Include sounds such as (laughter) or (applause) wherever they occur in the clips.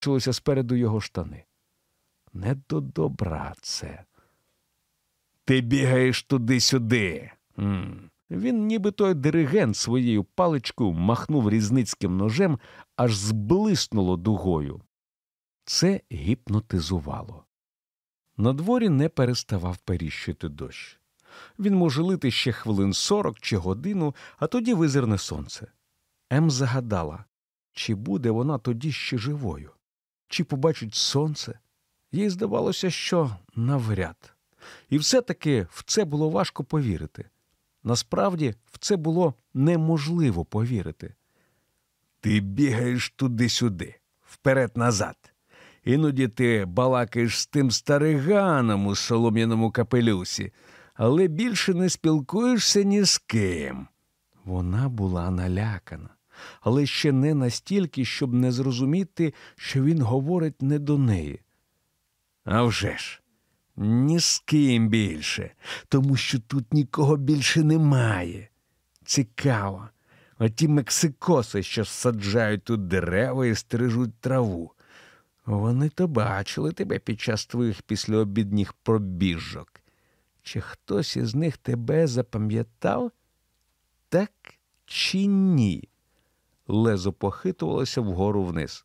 бачилося спереду його штани. Не до добра це. Ти бігаєш туди-сюди. Він, ніби той диригент своєю паличкою махнув різницьким ножем, аж зблиснуло дугою. Це гіпнотизувало. На дворі не переставав періщити дощ. Він може лити ще хвилин сорок чи годину, а тоді визирне сонце. Ем загадала, чи буде вона тоді ще живою, чи побачить сонце. Їй здавалося, що навряд. І все-таки в це було важко повірити. Насправді, в це було неможливо повірити. Ти бігаєш туди-сюди, вперед-назад. Іноді ти балакаєш з тим стариганом у солом'яному капелюсі, але більше не спілкуєшся ні з ким. Вона була налякана, але ще не настільки, щоб не зрозуміти, що він говорить не до неї. А вже ж, ні з ким більше, тому що тут нікого більше немає. Цікаво. Оті мексикоси, що саджають тут дерева і стрижуть траву. Вони то бачили тебе під час твоїх післяобідніх пробіжок. Чи хтось із них тебе запам'ятав? Так чи ні? Лезо похитувалося вгору вниз.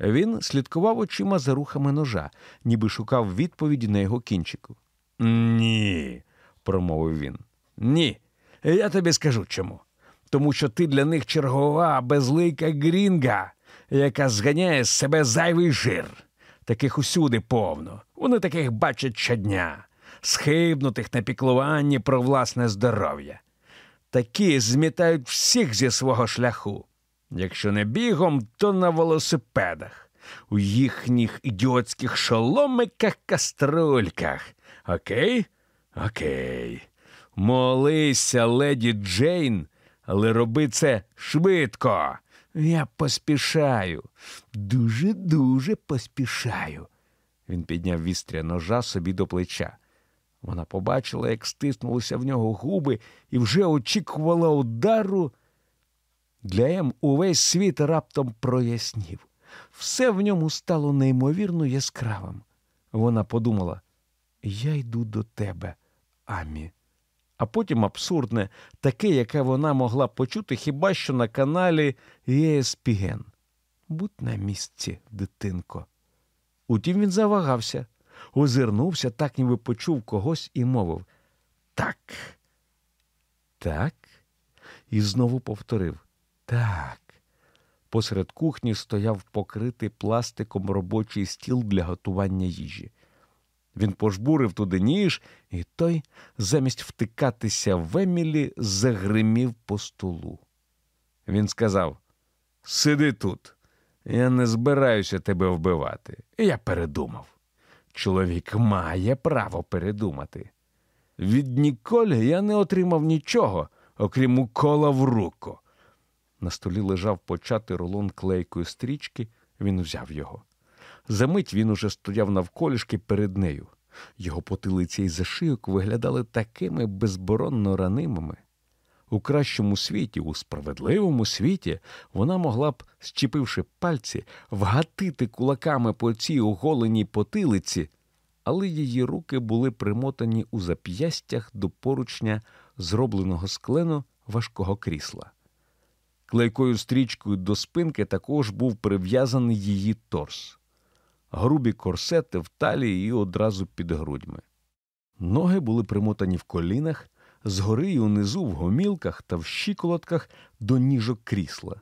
Він слідкував очима за рухами ножа, ніби шукав відповіді на його кінчику. Ні, промовив він. Ні. Я тобі скажу чому. Тому що ти для них чергова безлика грінга, яка зганяє з себе зайвий жир. Таких усюди повно. Вони таких бачать щодня, схибнутих на піклуванні про власне здоров'я. Такі змітають всіх зі свого шляху. Якщо не бігом, то на велосипедах, у їхніх ідіотських шоломиках каструльках. Окей? Окей. Молися, леді Джейн, але роби це швидко. Я поспішаю, дуже дуже поспішаю. Він підняв вістря ножа собі до плеча. Вона побачила, як стиснулися в нього губи, і вже очікувала удару. Для Ем увесь світ раптом прояснів. Все в ньому стало неймовірно яскравим. Вона подумала: я йду до тебе, Амі. А потім абсурдне, таке, яке вона могла почути хіба що на каналі ESPN. Будь на місці, дитинко. Утім, він завагався, озирнувся, так ніби почув когось і мовив Так. Так. І знову повторив Так. Посеред кухні стояв покритий пластиком робочий стіл для готування їжі. Він пожбурив туди ніж, і той, замість втикатися в Емілі, загримів по столу. Він сказав: Сиди тут, я не збираюся тебе вбивати. Я передумав. Чоловік має право передумати. Від Ніколь я не отримав нічого, окрім укола в руку. На столі лежав початий рулон клейкої стрічки, він взяв його. Замить він уже стояв навколішки перед нею. Його потилиця і зашийок виглядали такими безборонно ранимими. У кращому світі, у справедливому світі, вона могла б, щепивши пальці, вгатити кулаками по цій оголеній потилиці, але її руки були примотані у зап'ястях до поручня, зробленого з клену важкого крісла. Клейкою стрічкою до спинки також був прив'язаний її торс грубі корсети в талії і одразу під грудьми. Ноги були примотані в колінах, згори і унизу в гомілках та в щиколотках до ніжок крісла.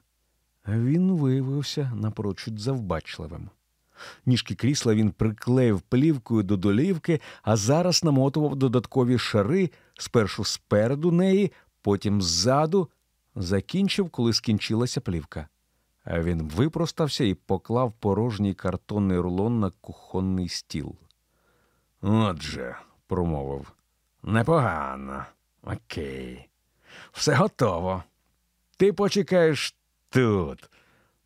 Він виявився напрочуд завбачливим. Ніжки крісла він приклеїв плівкою до долівки, а зараз намотував додаткові шари спершу спереду неї, потім ззаду, закінчив, коли скінчилася плівка. Він випростався і поклав порожній картонний рулон на кухонний стіл. Отже, промовив, непогано. Окей. Все готово. Ти почекаєш тут.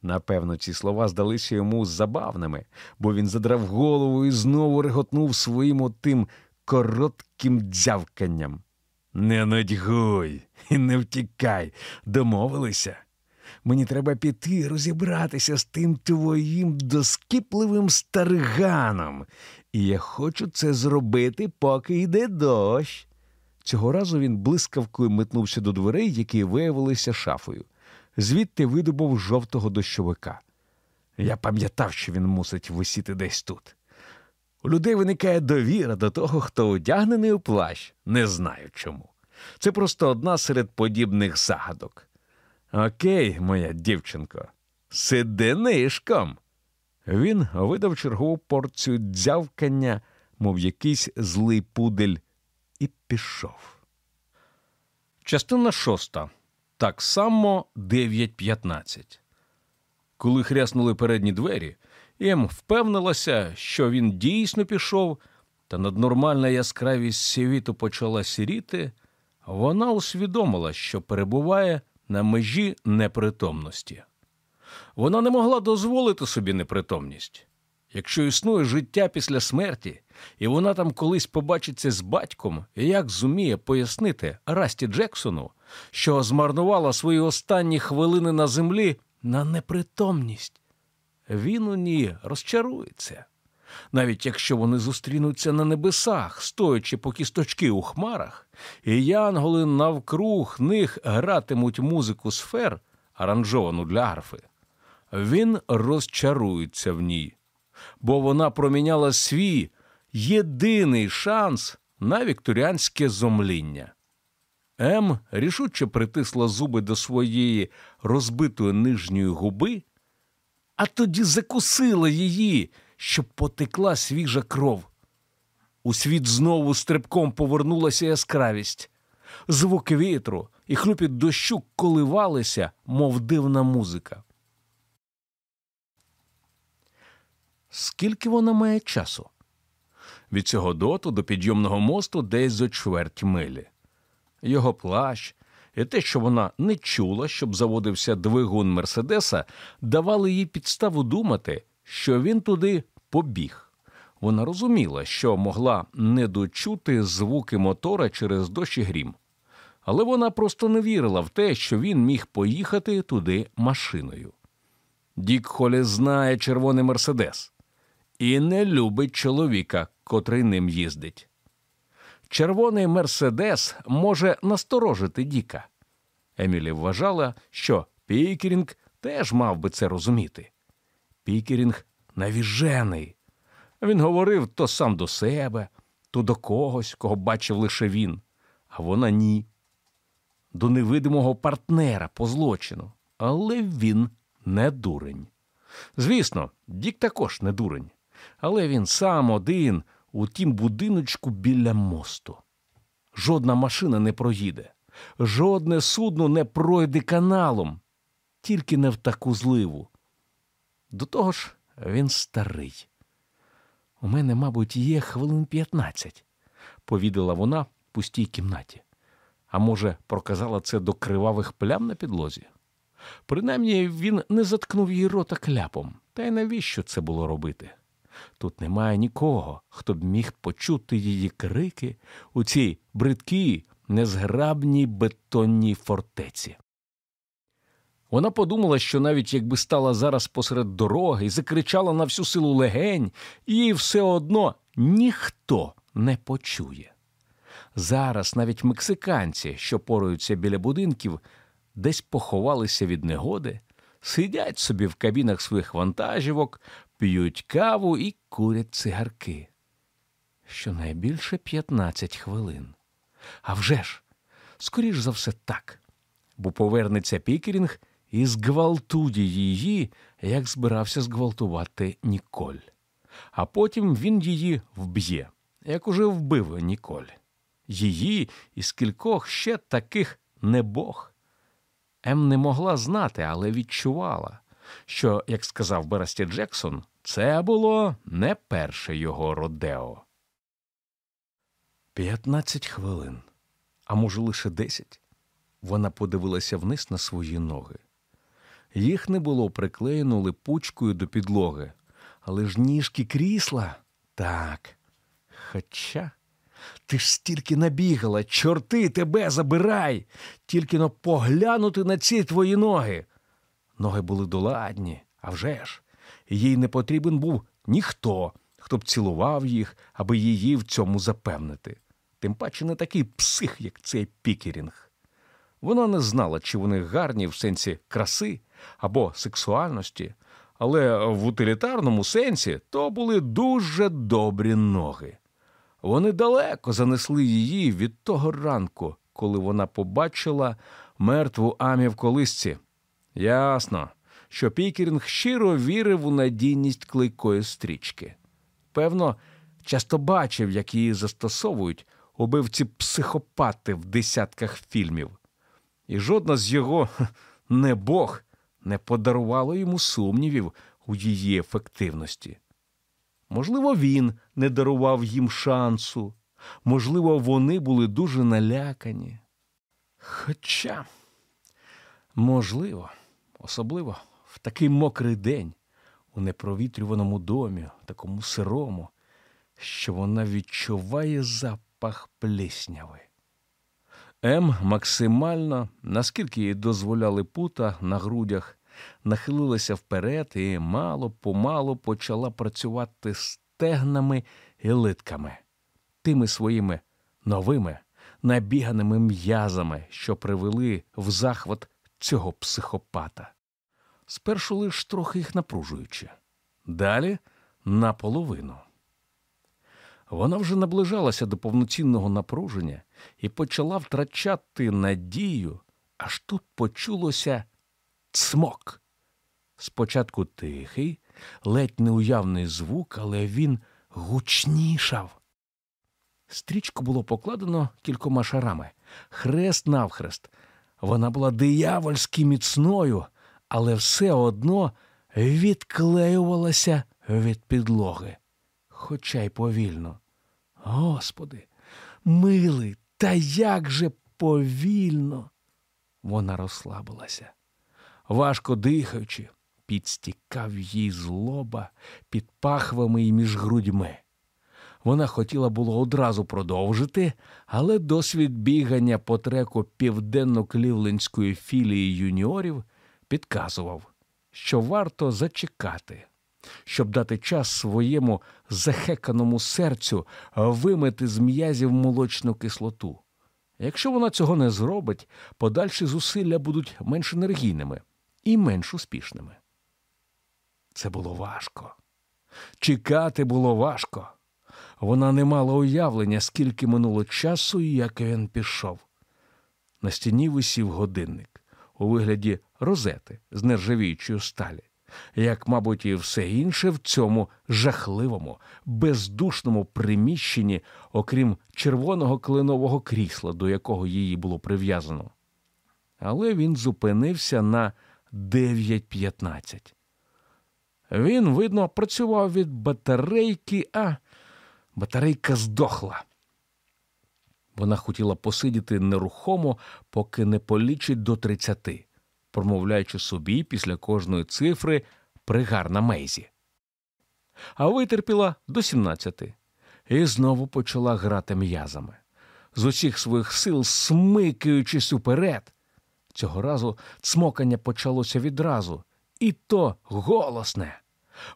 Напевно, ці слова здалися йому забавними, бо він задрав голову і знову реготнув своїм отим коротким дзявканням. Не нудьгуй і не втікай, домовилися. Мені треба піти розібратися з тим твоїм доскіпливим стариганом. І я хочу це зробити, поки йде дощ. Цього разу він блискавкою метнувся до дверей, які виявилися шафою. Звідти видобув жовтого дощовика. Я пам'ятав, що він мусить висіти десь тут. У людей виникає довіра до того, хто одягнений у плащ. Не знаю чому. Це просто одна серед подібних загадок. Окей, моя дівчинко, сиди нишком. Він видав чергову порцію дзявкання, мов якийсь злий пудель, і пішов. Частина шоста. Так само 9.15. Коли хряснули передні двері, Ем впевнилася, що він дійсно пішов, та наднормальна яскравість світу почала сіріти, вона усвідомила, що перебуває на межі непритомності. Вона не могла дозволити собі непритомність. Якщо існує життя після смерті, і вона там колись побачиться з батьком, як зуміє пояснити Расті Джексону, що змарнувала свої останні хвилини на землі на непритомність, він у ній розчарується. Навіть якщо вони зустрінуться на небесах, стоячи по кісточки у хмарах, і янголи навкруг них гратимуть музику сфер, аранжовану для арфи, він розчарується в ній, бо вона проміняла свій єдиний шанс на вікторіанське зомління. М рішуче притисла зуби до своєї розбитої нижньої губи, а тоді закусила її, щоб потекла свіжа кров. У світ знову стрибком повернулася яскравість. Звук вітру і хлюпіт дощу коливалися, мов дивна музика. Скільки вона має часу? Від цього доту до підйомного мосту десь зо чверть милі. Його плащ і те, що вона не чула, щоб заводився двигун Мерседеса, давали їй підставу думати, що він туди побіг. Вона розуміла, що могла не дочути звуки мотора через дощ і грім. Але вона просто не вірила в те, що він міг поїхати туди машиною. Дік Холі знає червоний Мерседес і не любить чоловіка, котрий ним їздить. Червоний Мерседес може насторожити Діка. Емілі вважала, що Пікерінг теж мав би це розуміти. Пікерінг навіжений. Він говорив то сам до себе, то до когось, кого бачив лише він, а вона ні. До невидимого партнера по злочину. Але він не дурень. Звісно, Дік також не дурень, але він сам один у тім будиночку біля мосту. Жодна машина не проїде, жодне судно не пройде каналом, тільки не в таку зливу. До того ж, він старий. У мене, мабуть, є хвилин п'ятнадцять, повідала вона в пустій кімнаті. А може, проказала це до кривавих плям на підлозі? Принаймні він не заткнув її рота кляпом, та й навіщо це було робити? Тут немає нікого, хто б міг почути її крики у цій бридкій, незграбній бетонній фортеці. Вона подумала, що навіть якби стала зараз посеред дороги і закричала на всю силу легень, її все одно ніхто не почує. Зараз навіть мексиканці, що поруються біля будинків, десь поховалися від негоди, сидять собі в кабінах своїх вантажівок, п'ють каву і курять цигарки. Щонайбільше 15 хвилин. А вже ж, скоріш за все так, бо повернеться Пікерінг і зґвалтує її, як збирався зґвалтувати Ніколь. А потім він її вб'є, як уже вбив Ніколь. Її із кількох ще таких не Бог. Ем не могла знати, але відчувала, що, як сказав Берасті Джексон, це було не перше його родео. П'ятнадцять хвилин, а може, лише десять. Вона подивилася вниз на свої ноги. Їх не було приклеєно липучкою до підлоги, але ж ніжки крісла так. Хоча ти ж стільки набігала, чорти тебе забирай, тільки но поглянути на ці твої ноги. Ноги були доладні, а вже ж. Їй не потрібен був ніхто, хто б цілував їх, аби її в цьому запевнити. Тим паче не такий псих, як цей пікерінг. Вона не знала, чи вони гарні в сенсі краси або сексуальності, але в утилітарному сенсі то були дуже добрі ноги. Вони далеко занесли її від того ранку, коли вона побачила мертву амі в колисці. Ясно, що Пікерінг щиро вірив у надійність клейкої стрічки. Певно, часто бачив, як її застосовують убивці психопати в десятках фільмів. І жодна з його не Бог не подарувала йому сумнівів у її ефективності. Можливо, він не дарував їм шансу, можливо, вони були дуже налякані. Хоча, можливо, особливо в такий мокрий день, у непровітрюваному домі, такому сирому, що вона відчуває запах плісняви. М максимально, наскільки їй дозволяли пута на грудях, нахилилася вперед і мало помалу почала працювати стегнами і литками, тими своїми новими набіганими м'язами, що привели в захват цього психопата. Спершу лиш трохи їх напружуючи, далі наполовину. Вона вже наближалася до повноцінного напруження і почала втрачати надію, аж тут почулося цмок. Спочатку тихий, ледь неуявний звук, але він гучнішав. Стрічку було покладено кількома шарами, хрест навхрест. Вона була диявольськи міцною, але все одно відклеювалася від підлоги, хоча й повільно. Господи, милий, та як же повільно. Вона розслабилася. Важко дихаючи, підстікав їй злоба під пахвами і між грудьми. Вона хотіла було одразу продовжити, але досвід бігання по треку південно-клівлендської філії юніорів підказував, що варто зачекати, щоб дати час своєму захеканому серцю вимити з м'язів молочну кислоту. Якщо вона цього не зробить, подальші зусилля будуть менш енергійними і менш успішними. Це було важко. Чекати було важко. Вона не мала уявлення, скільки минуло часу і як він пішов. На стіні висів годинник у вигляді розети з нержавіючої сталі, як, мабуть, і все інше в цьому жахливому, бездушному приміщенні, окрім червоного кленового крісла, до якого її було прив'язано. Але він зупинився на 9.15. Він, видно, працював від батарейки, а батарейка здохла. Вона хотіла посидіти нерухомо, поки не полічить до тридцяти, промовляючи собі після кожної цифри пригарна Мейзі. А витерпіла до сімнадцяти і знову почала грати м'язами, з усіх своїх сил смикаючись уперед. Цього разу цмокання почалося відразу, і то голосне.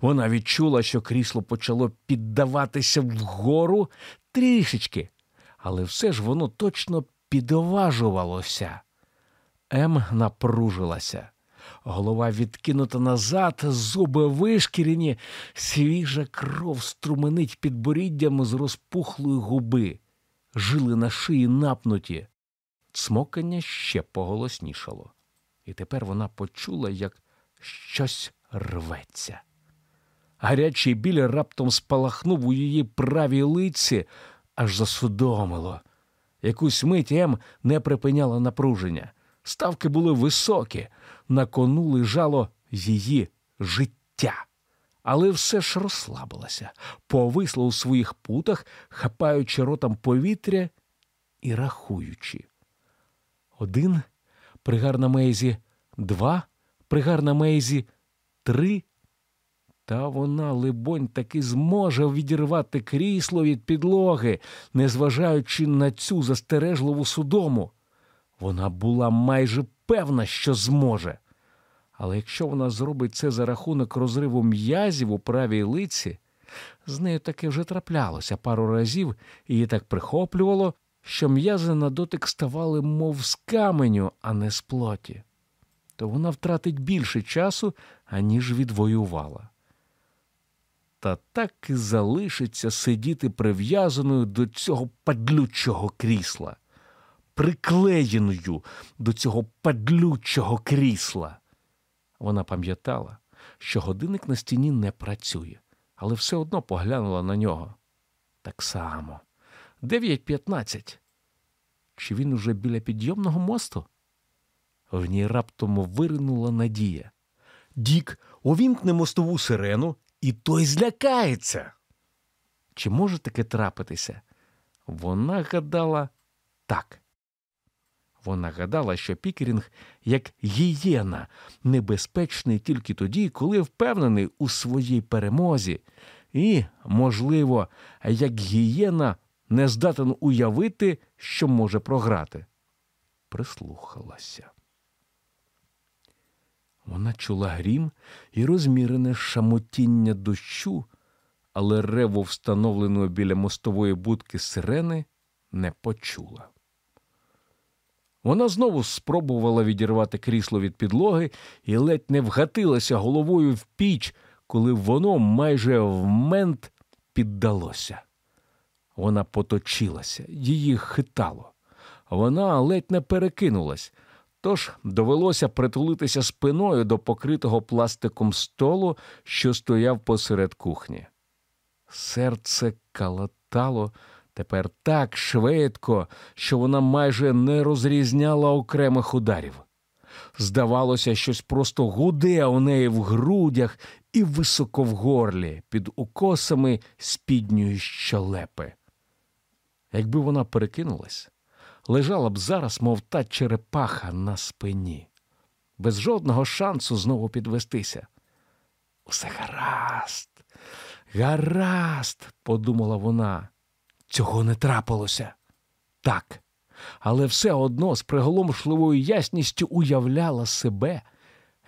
Вона відчула, що крісло почало піддаватися вгору трішечки, але все ж воно точно підважувалося. Ем напружилася. Голова відкинута назад, зуби вишкірені, свіжа кров струменить під боріддям з розпухлої губи, жили на шиї напнуті. Цмокання ще поголоснішало, і тепер вона почула, як щось рветься. Гарячий біль раптом спалахнув у її правій лиці, аж засудомило. Якусь мить Ем не припиняла напруження. Ставки були високі, на кону лежало її життя. Але все ж розслабилася, повисла у своїх путах, хапаючи ротом повітря і рахуючи. Один пригарна Мейзі, два пригарна Мейзі, три. Та вона, либонь, таки зможе відірвати крісло від підлоги, незважаючи на цю застережливу судому. Вона була майже певна, що зможе. Але якщо вона зробить це за рахунок розриву м'язів у правій лиці, з нею таке вже траплялося пару разів, і її так прихоплювало, що м'язи на дотик ставали мов з каменю, а не з плоті. То вона втратить більше часу, аніж відвоювала. Та так і залишиться сидіти прив'язаною до цього падлючого крісла, приклеєною до цього падлючого крісла. Вона пам'ятала, що годинник на стіні не працює, але все одно поглянула на нього. Так само. 9.15. Чи він уже біля підйомного мосту? В ній раптом виринула надія. Дік увімкне мостову сирену, і той злякається. Чи може таке трапитися? Вона гадала так. Вона гадала, що Пікерінг, як гієна, небезпечний тільки тоді, коли впевнений у своїй перемозі, і, можливо, як гієна не здатен уявити, що може програти. Прислухалася. Вона чула грім і розмірене шамотіння дощу, але реву встановленої біля мостової будки сирени не почула. Вона знову спробувала відірвати крісло від підлоги і ледь не вгатилася головою в піч, коли воно майже в мент піддалося. Вона поточилася, її хитало. Вона ледь не перекинулась, тож довелося притулитися спиною до покритого пластиком столу, що стояв посеред кухні. Серце калатало тепер так швидко, що вона майже не розрізняла окремих ударів. Здавалося, щось просто гуде у неї в грудях і високо в горлі під укосами спідньої щелепи. Якби вона перекинулась, лежала б зараз, мов та черепаха на спині, без жодного шансу знову підвестися. Усе гаразд, гаразд, подумала вона. Цього не трапилося. Так, але все одно з приголомшливою ясністю уявляла себе,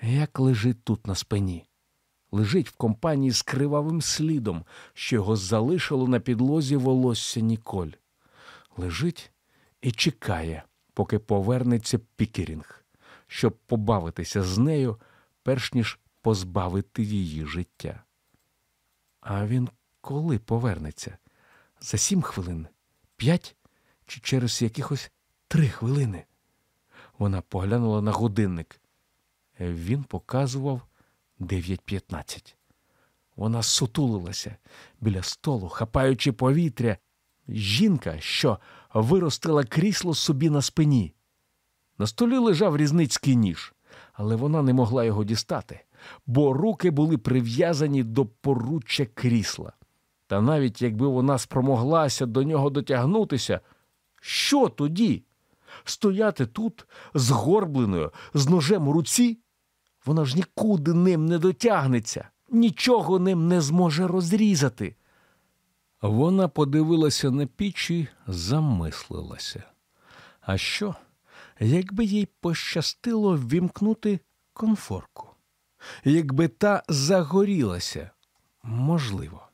як лежить тут на спині. Лежить в компанії з кривавим слідом, що його залишило на підлозі волосся Ніколь. Лежить і чекає, поки повернеться Пікерінг, щоб побавитися з нею, перш ніж позбавити її життя. А він коли повернеться? За сім хвилин, п'ять чи через якихось три хвилини. Вона поглянула на годинник. Він показував 9.15. Вона сутулилася біля столу, хапаючи повітря. Жінка, що виростила крісло собі на спині. На столі лежав різницький ніж, але вона не могла його дістати, бо руки були прив'язані до поруччя крісла. Та навіть якби вона спромоглася до нього дотягнутися, що тоді? Стояти тут згорбленою, з ножем у руці? Вона ж нікуди ним не дотягнеться, нічого ним не зможе розрізати. Вона подивилася на піч і замислилася. А що, якби їй пощастило ввімкнути конфорку? Якби та загорілася, можливо.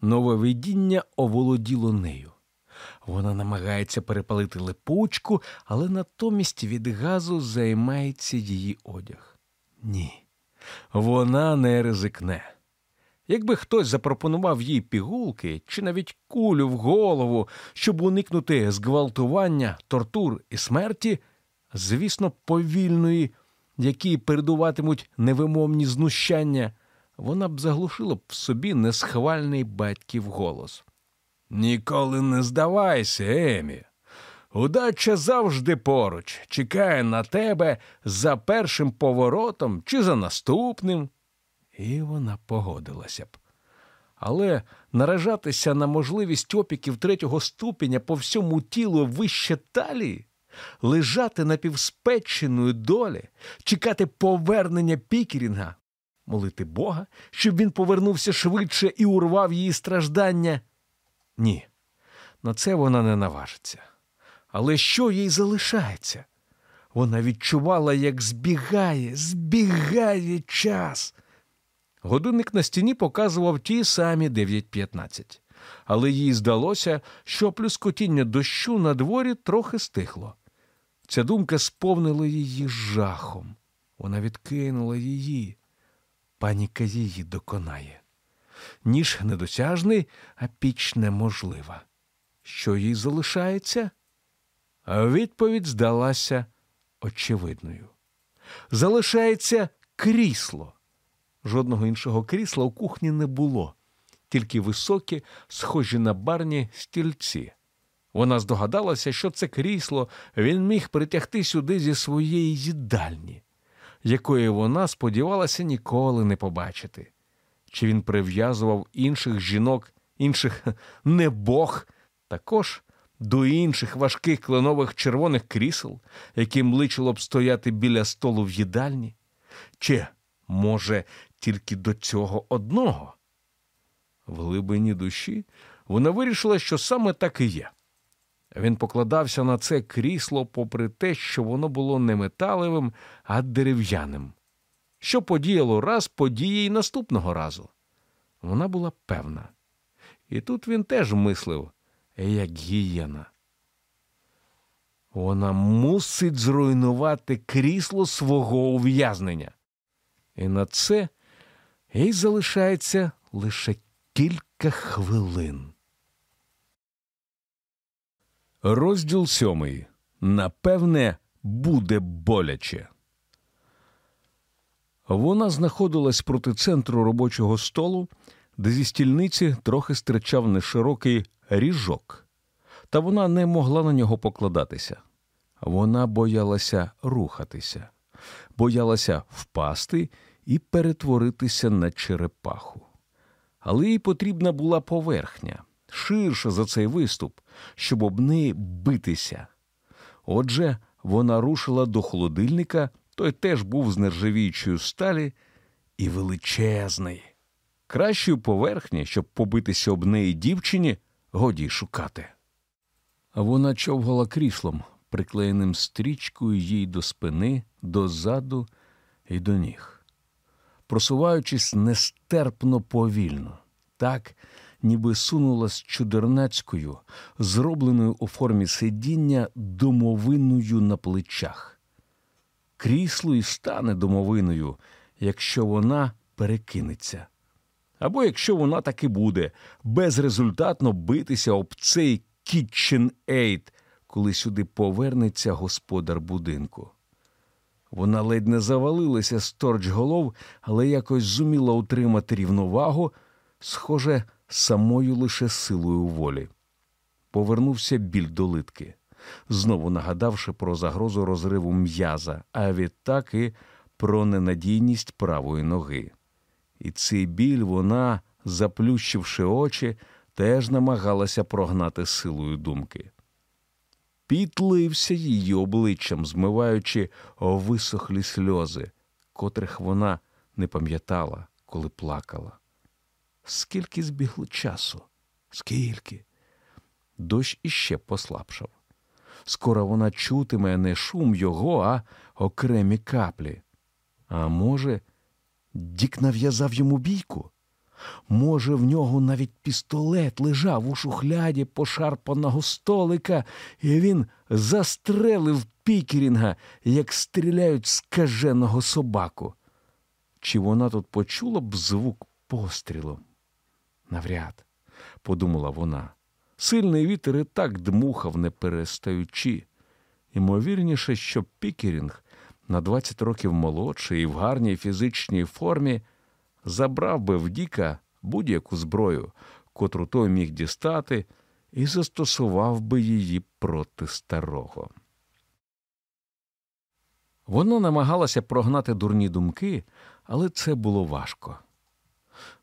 Нове видіння оволоділо нею. Вона намагається перепалити липучку, але натомість від газу займається її одяг. Ні, вона не ризикне. Якби хтось запропонував їй пігулки чи навіть кулю в голову, щоб уникнути зґвалтування, тортур і смерті, звісно, повільної, які передуватимуть невимовні знущання, вона б заглушила б в собі несхвальний батьків голос. Ніколи не здавайся, Емі. Удача завжди поруч, чекає на тебе за першим поворотом чи за наступним. І вона погодилася б. Але наражатися на можливість опіків третього ступеня по всьому тілу вище талії, лежати напівспеченою долі, чекати повернення Пікерінга, молити Бога, щоб він повернувся швидше і урвав її страждання. Ні, на це вона не наважиться. Але що їй залишається? Вона відчувала, як збігає, збігає час. Годинник на стіні показував ті самі 9.15. Але їй здалося, що плюскотіння дощу на дворі трохи стихло. Ця думка сповнила її жахом. Вона відкинула її. Паніка її доконає. Ніж недосяжний, а піч неможлива. Що їй залишається? А відповідь здалася очевидною. Залишається крісло. Жодного іншого крісла у кухні не було, тільки високі, схожі на барні стільці. Вона здогадалася, що це крісло він міг притягти сюди зі своєї їдальні, якої вона сподівалася ніколи не побачити. Чи він прив'язував інших жінок, інших (laughs) не бог, також до інших важких кленових червоних крісел, яким личило б стояти біля столу в їдальні? Чи, може, тільки до цього одного? В глибині душі вона вирішила, що саме так і є. Він покладався на це крісло, попри те, що воно було не металевим, а дерев'яним. Що подіяло раз, подіє й наступного разу. Вона була певна. І тут він теж мислив, як гієна. Вона мусить зруйнувати крісло свого ув'язнення. І на це їй залишається лише кілька хвилин. Розділ сьомий. Напевне, буде боляче. Вона знаходилась проти центру робочого столу, де зі стільниці трохи стирчав неширокий ріжок, та вона не могла на нього покладатися. Вона боялася рухатися, боялася впасти і перетворитися на черепаху. Але їй потрібна була поверхня, ширша за цей виступ, щоб об неї битися. Отже, вона рушила до холодильника, той теж був з нержавіючої сталі і величезний. Кращої поверхні, щоб побитися об неї дівчині, годі шукати. Вона човгала кріслом, приклеєним стрічкою їй до спини, до заду і до ніг, просуваючись нестерпно повільно, так, ніби сунула з чудернацькою, зробленою у формі сидіння домовиною на плечах. Крісло і стане домовиною, якщо вона перекинеться. Або якщо вона таки буде безрезультатно битися об цей Kitchen Aid, коли сюди повернеться господар будинку. Вона ледь не завалилася з торч голов, але якось зуміла утримати рівновагу, схоже, самою лише силою волі. Повернувся біль до литки, знову нагадавши про загрозу розриву м'яза, а відтак і про ненадійність правої ноги. І цей біль вона, заплющивши очі, теж намагалася прогнати силою думки. Підлився її обличчям, змиваючи висохлі сльози, котрих вона не пам'ятала, коли плакала. Скільки збігло часу? Скільки? Дощ іще послабшав. Скоро вона чутиме не шум його, а окремі каплі. А може, Дік нав'язав йому бійку? Може, в нього навіть пістолет лежав у шухляді пошарпаного столика, і він застрелив Пікерінга, як стріляють скаженого собаку. Чи вона тут почула б звук пострілу? Навряд, подумала вона. Сильний вітер і так дмухав, не перестаючи. Ймовірніше, що Пікерінг на 20 років молодший і в гарній фізичній формі забрав би в Діка будь-яку зброю, котру той міг дістати, і застосував би її проти старого. Вона намагалася прогнати дурні думки, але це було важко.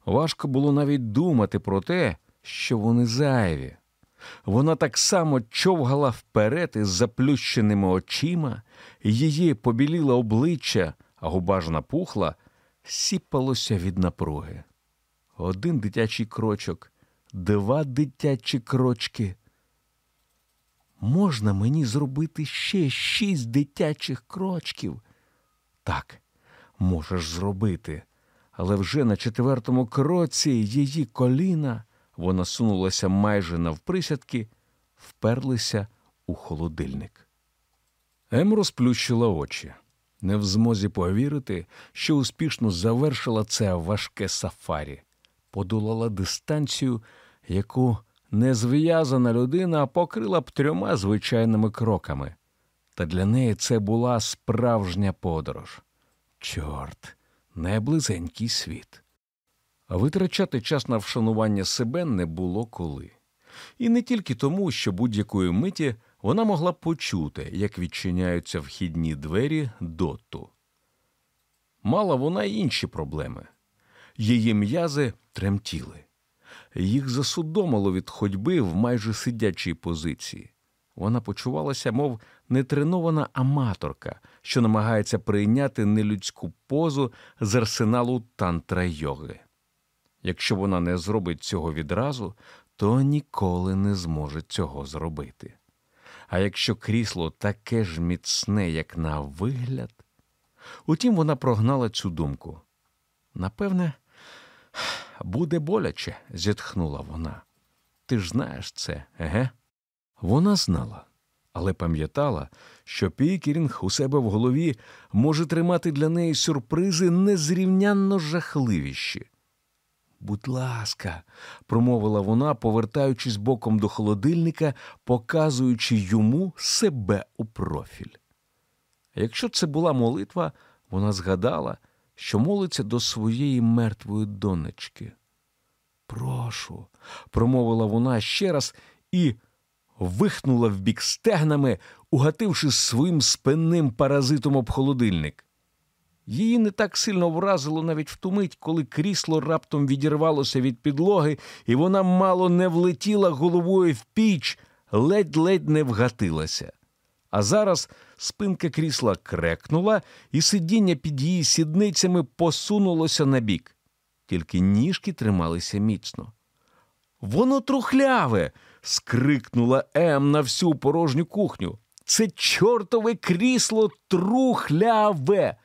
Важко було навіть думати про те, що вони зайві. Вона так само човгала вперед із заплющеними очима, її побіліло обличчя, а губа ж напухла, сіпалося від напруги. Один дитячий крочок, два дитячі крочки. можна мені зробити ще шість дитячих крочків? Так, можеш зробити. Але вже на четвертому кроці її коліна, вона сунулася майже навприсядки, вперлися у холодильник. Ем розплющила очі, не в змозі повірити, що успішно завершила це важке сафарі, подолала дистанцію, яку незв'язана людина покрила б трьома звичайними кроками. Та для неї це була справжня подорож. Чорт, неблизенький світ. Витрачати час на вшанування себе не було коли. І не тільки тому, що будь-якої миті вона могла почути, як відчиняються вхідні двері доту. Мала вона й інші проблеми. Її м'язи тремтіли. Їх засудомило від ходьби в майже сидячій позиції. Вона почувалася, мов нетренована аматорка, що намагається прийняти нелюдську позу з арсеналу тантра йоги. Якщо вона не зробить цього відразу, то ніколи не зможе цього зробити. А якщо крісло таке ж міцне, як на вигляд, утім вона прогнала цю думку. Напевне, буде боляче, зітхнула вона. Ти ж знаєш це, еге? Вона знала, але пам'ятала, що Пікерінг у себе в голові може тримати для неї сюрпризи незрівнянно жахливіші. Будь ласка, промовила вона, повертаючись боком до холодильника, показуючи йому себе у профіль. Якщо це була молитва, вона згадала, що молиться до своєї мертвої донечки. Прошу, промовила вона ще раз і вихнула в бік стегнами, угативши своїм спинним паразитом об холодильник. Її не так сильно вразило навіть в ту мить, коли крісло раптом відірвалося від підлоги, і вона мало не влетіла головою в піч, ледь-ледь не вгатилася. А зараз спинка крісла крекнула, і сидіння під її сідницями посунулося набік. Тільки ніжки трималися міцно. Воно трухляве. скрикнула Ем на всю порожню кухню. Це чортове крісло трухляве.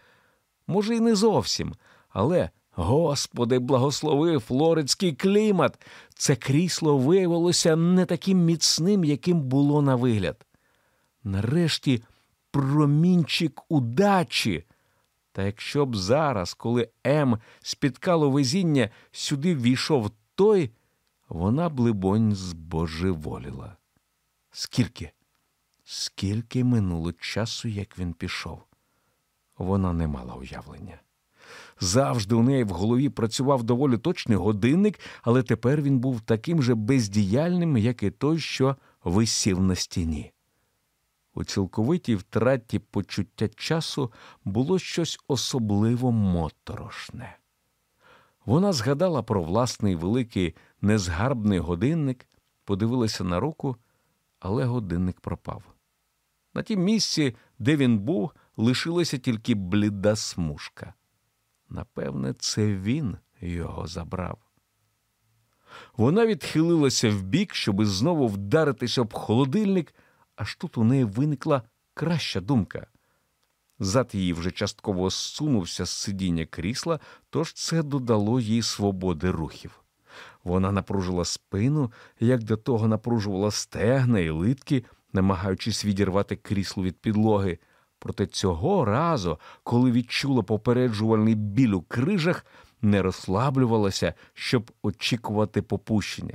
Може, і не зовсім, але, господи, благослови флоридський клімат. Це крісло виявилося не таким міцним, яким було на вигляд. Нарешті промінчик удачі. Та якщо б зараз, коли М спіткало везіння, сюди війшов той, вона б, либонь, збожеволіла. Скільки? Скільки минуло часу, як він пішов? Вона не мала уявлення. Завжди у неї в голові працював доволі точний годинник, але тепер він був таким же бездіяльним, як і той, що висів на стіні. У цілковитій втраті почуття часу було щось особливо моторошне. Вона згадала про власний великий незгарбний годинник, подивилася на руку, але годинник пропав. На тім місці, де він був, лишилася тільки бліда смужка. Напевне, це він його забрав. Вона відхилилася вбік, щоби знову вдаритися об холодильник, аж тут у неї виникла краща думка. Зад її вже частково зсунувся з сидіння крісла, тож це додало їй свободи рухів. Вона напружила спину, як до того напружувала стегна і литки, намагаючись відірвати крісло від підлоги. Проте цього разу, коли відчула попереджувальний біль у крижах, не розслаблювалася, щоб очікувати попущення.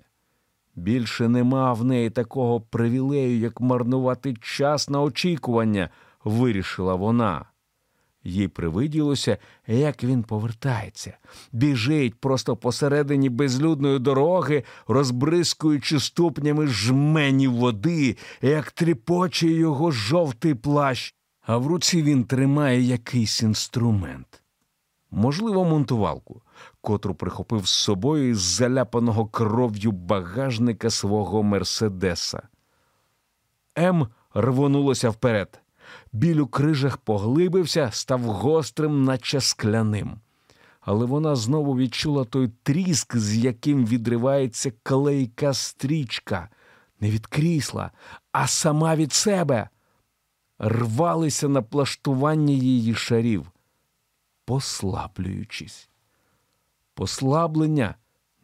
Більше нема в неї такого привілею, як марнувати час на очікування, вирішила вона. Їй привиділося, як він повертається, біжить просто посередині безлюдної дороги, розбризкуючи ступнями жмені води, як тріпоче його жовтий плащ, а в руці він тримає якийсь інструмент. Можливо, монтувалку, котру прихопив з собою із заляпаного кров'ю багажника свого Мерседеса. М рвонулося вперед. Біль у крижах поглибився, став гострим, наче скляним. Але вона знову відчула той тріск, з яким відривається клейка стрічка. не від крісла, а сама від себе, рвалися на плаштування її шарів, послаблюючись. Послаблення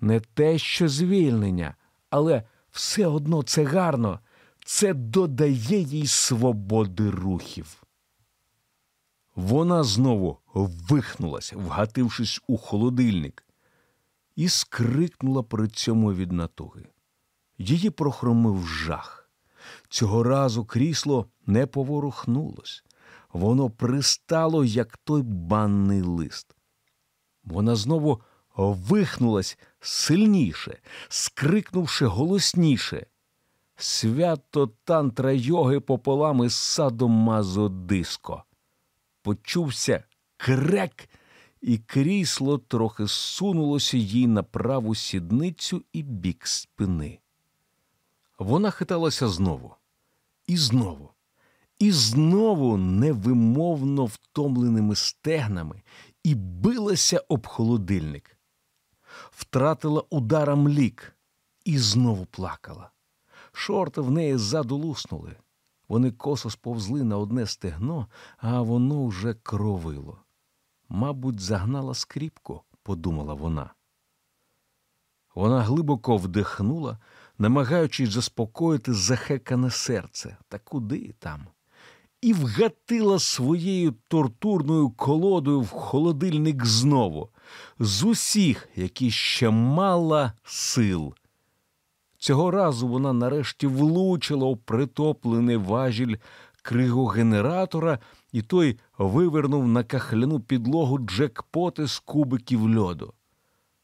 не те, що звільнення, але все одно це гарно, це додає їй свободи рухів. Вона знову вихнулась, вгатившись у холодильник, і скрикнула при цьому від натуги. Її прохромив жах. Цього разу крісло не поворухнулось. Воно пристало, як той банний лист. Вона знову вихнулась сильніше, скрикнувши голосніше. Свято тантра йоги пополам із садом мазодиско. Почувся крек, і крісло трохи сунулося їй на праву сідницю і бік спини. Вона хиталася знову, і знову, і знову невимовно втомленими стегнами і билася об холодильник. Втратила ударом лік і знову плакала. Шорти в неї ззаду луснули. Вони косо сповзли на одне стегно, а воно вже кровило. Мабуть, загнала скріпку, подумала вона. Вона глибоко вдихнула, намагаючись заспокоїти захекане серце, та куди там, і вгатила своєю тортурною колодою в холодильник знову, з усіх, які ще мала сил. Цього разу вона нарешті влучила у притоплений важіль кригогенератора, і той вивернув на кахляну підлогу джекпоти з кубиків льоду.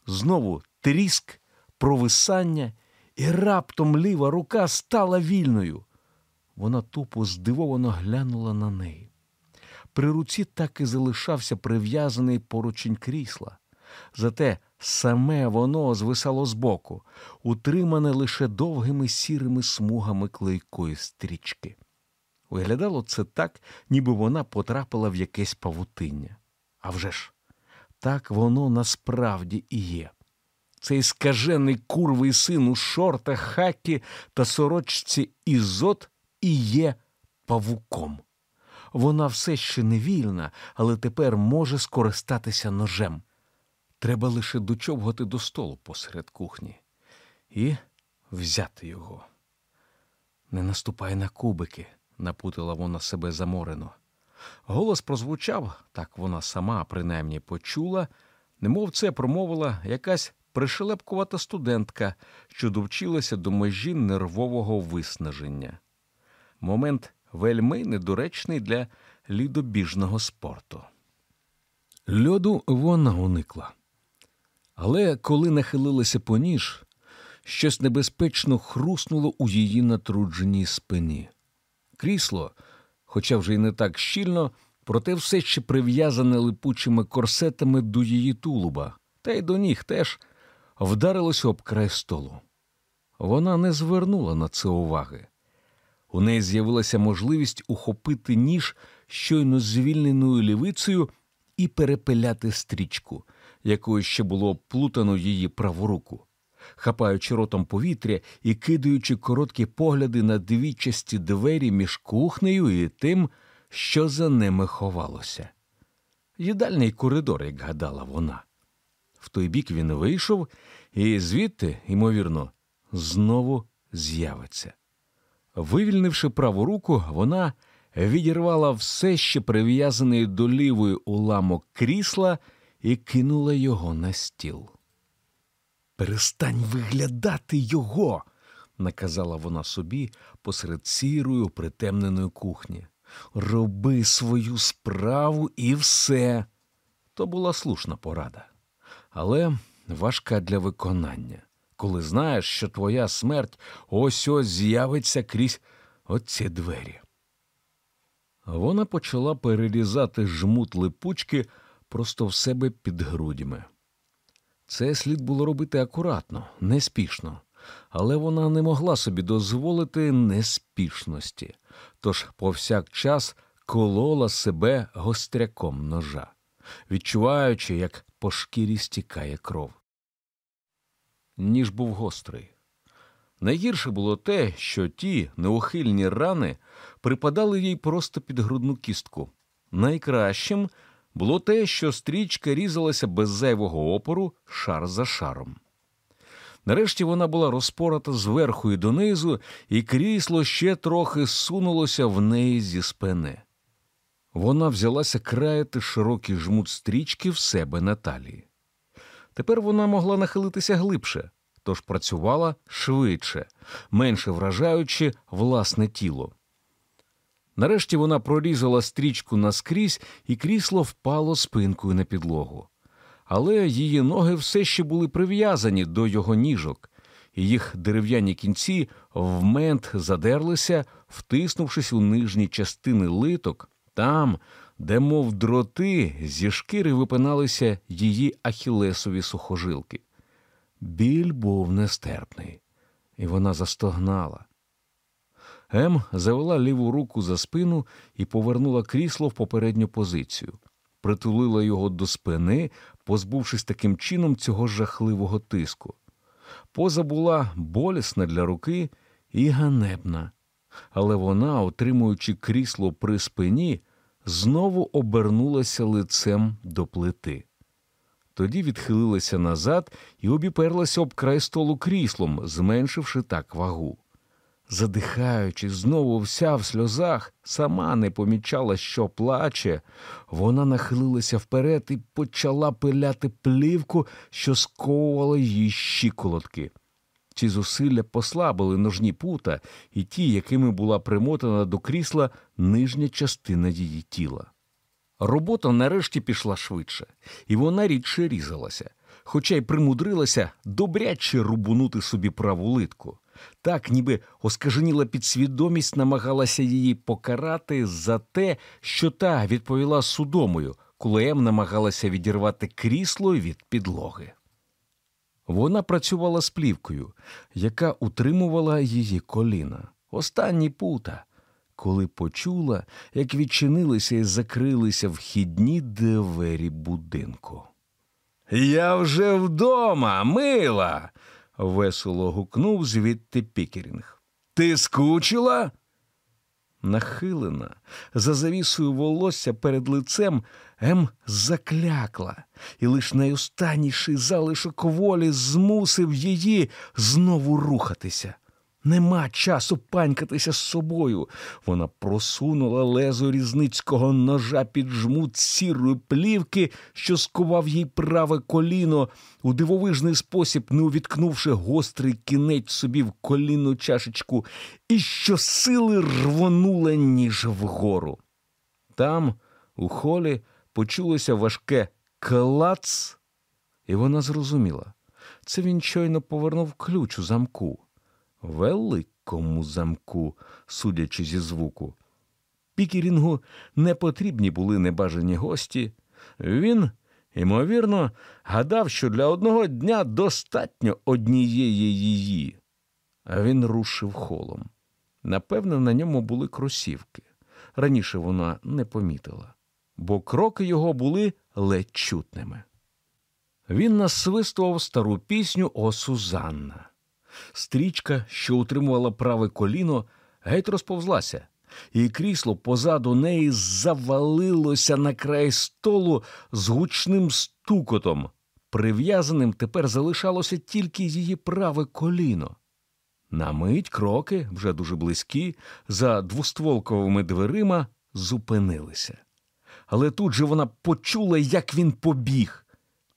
Знову тріск, провисання, і раптом ліва рука стала вільною. Вона тупо здивовано глянула на неї. При руці так і залишався прив'язаний поручень крісла. Зате саме воно звисало збоку, утримане лише довгими сірими смугами клейкої стрічки. Виглядало це так, ніби вона потрапила в якесь павутиння. А вже ж, так воно насправді і є. Цей скажений курвий син у шортах, хакі та сорочці Ізот і є павуком. Вона все ще не вільна, але тепер може скористатися ножем. Треба лише дочовгати до столу посеред кухні і взяти його. Не наступай на кубики, напутила вона себе заморено. Голос прозвучав, так вона сама принаймні почула, немов це промовила якась пришелепкувата студентка, що довчилася до межі нервового виснаження. Момент вельми недоречний для лідобіжного спорту. Льоду вона уникла. Але коли нахилилася по ніж, щось небезпечно хруснуло у її натрудженій спині. Крісло, хоча вже й не так щільно, проте все ще прив'язане липучими корсетами до її тулуба, та й до ніг теж вдарилося об край столу. Вона не звернула на це уваги. У неї з'явилася можливість ухопити ніж щойно звільненою лівицею і перепиляти стрічку, якою ще було плутано її праву руку. Хапаючи ротом повітря і кидаючи короткі погляди на двічасті двері між кухнею і тим, що за ними ховалося. Їдальний коридор, як гадала вона. В той бік він вийшов, і звідти, ймовірно, знову з'явиться. Вивільнивши праву руку, вона відірвала все ще прив'язаний до лівої уламок крісла і кинула його на стіл. Перестань виглядати його, наказала вона собі посеред сірої притемненої кухні. Роби свою справу і все. То була слушна порада, але важка для виконання, коли знаєш, що твоя смерть ось ось з'явиться крізь оці двері. Вона почала перерізати жмут липучки просто в себе під грудьми. Це слід було робити акуратно, неспішно, але вона не могла собі дозволити неспішності, тож повсякчас колола себе гостряком ножа, відчуваючи, як по шкірі стікає кров. Ніж був гострий. Найгірше було те, що ті неухильні рани припадали їй просто під грудну кістку. Найкращим було те, що стрічка різалася без зайвого опору шар за шаром. Нарешті вона була розпората зверху і донизу, і крісло ще трохи сунулося в неї зі спини. Вона взялася краяти широкий жмут стрічки в себе на талії. Тепер вона могла нахилитися глибше, тож працювала швидше, менше вражаючи власне тіло. Нарешті вона прорізала стрічку наскрізь, і крісло впало спинкою на підлогу. Але її ноги все ще були прив'язані до його ніжок, і їх дерев'яні кінці вмент задерлися, втиснувшись у нижні частини литок, там, де, мов дроти, зі шкіри випиналися її ахілесові сухожилки. Біль був нестерпний, і вона застогнала. Ем завела ліву руку за спину і повернула крісло в попередню позицію, притулила його до спини, позбувшись таким чином цього жахливого тиску. Поза була болісна для руки і ганебна, але вона, отримуючи крісло при спині, знову обернулася лицем до плити. Тоді відхилилася назад і обіперлася об край столу кріслом, зменшивши так вагу. Задихаючись, знову вся в сльозах, сама не помічала, що плаче. Вона нахилилася вперед і почала пиляти плівку, що сковувала її щиколотки. Ці зусилля послабили ножні пута і ті, якими була примотана до крісла нижня частина її тіла. Робота нарешті пішла швидше, і вона рідше різалася, хоча й примудрилася добряче рубунути собі праву литку. Так, ніби оскаженіла підсвідомість, намагалася її покарати за те, що та відповіла судомою, коли Ем намагалася відірвати крісло від підлоги. Вона працювала з плівкою, яка утримувала її коліна. Останні пута, коли почула, як відчинилися і закрилися вхідні двері будинку. Я вже вдома, мила весело гукнув звідти Пікерінг. Ти скучила? Нахилена, за завісою волосся перед лицем М заклякла, і лиш найостанніший залишок волі змусив її знову рухатися. Нема часу панькатися з собою. Вона просунула лезо різницького ножа під жмут сірої плівки, що скував їй праве коліно, у дивовижний спосіб, не увіткнувши гострий кінець собі в колінну чашечку, і що сили рвонула ніж вгору. Там, у холі, почулося важке клац, і вона зрозуміла. Це він щойно повернув ключ у замку великому замку, судячи зі звуку. Пікерінгу не потрібні були небажані гості. Він, ймовірно, гадав, що для одного дня достатньо однієї її. А він рушив холом. Напевно, на ньому були кросівки. Раніше вона не помітила, бо кроки його були ледь чутними. Він насвистував стару пісню О Сузанна. Стрічка, що утримувала праве коліно, геть розповзлася, і крісло позаду неї завалилося на край столу з гучним стукотом. Прив'язаним тепер залишалося тільки її праве коліно. На мить кроки, вже дуже близькі, за двостволковими дверима зупинилися. Але тут же вона почула, як він побіг.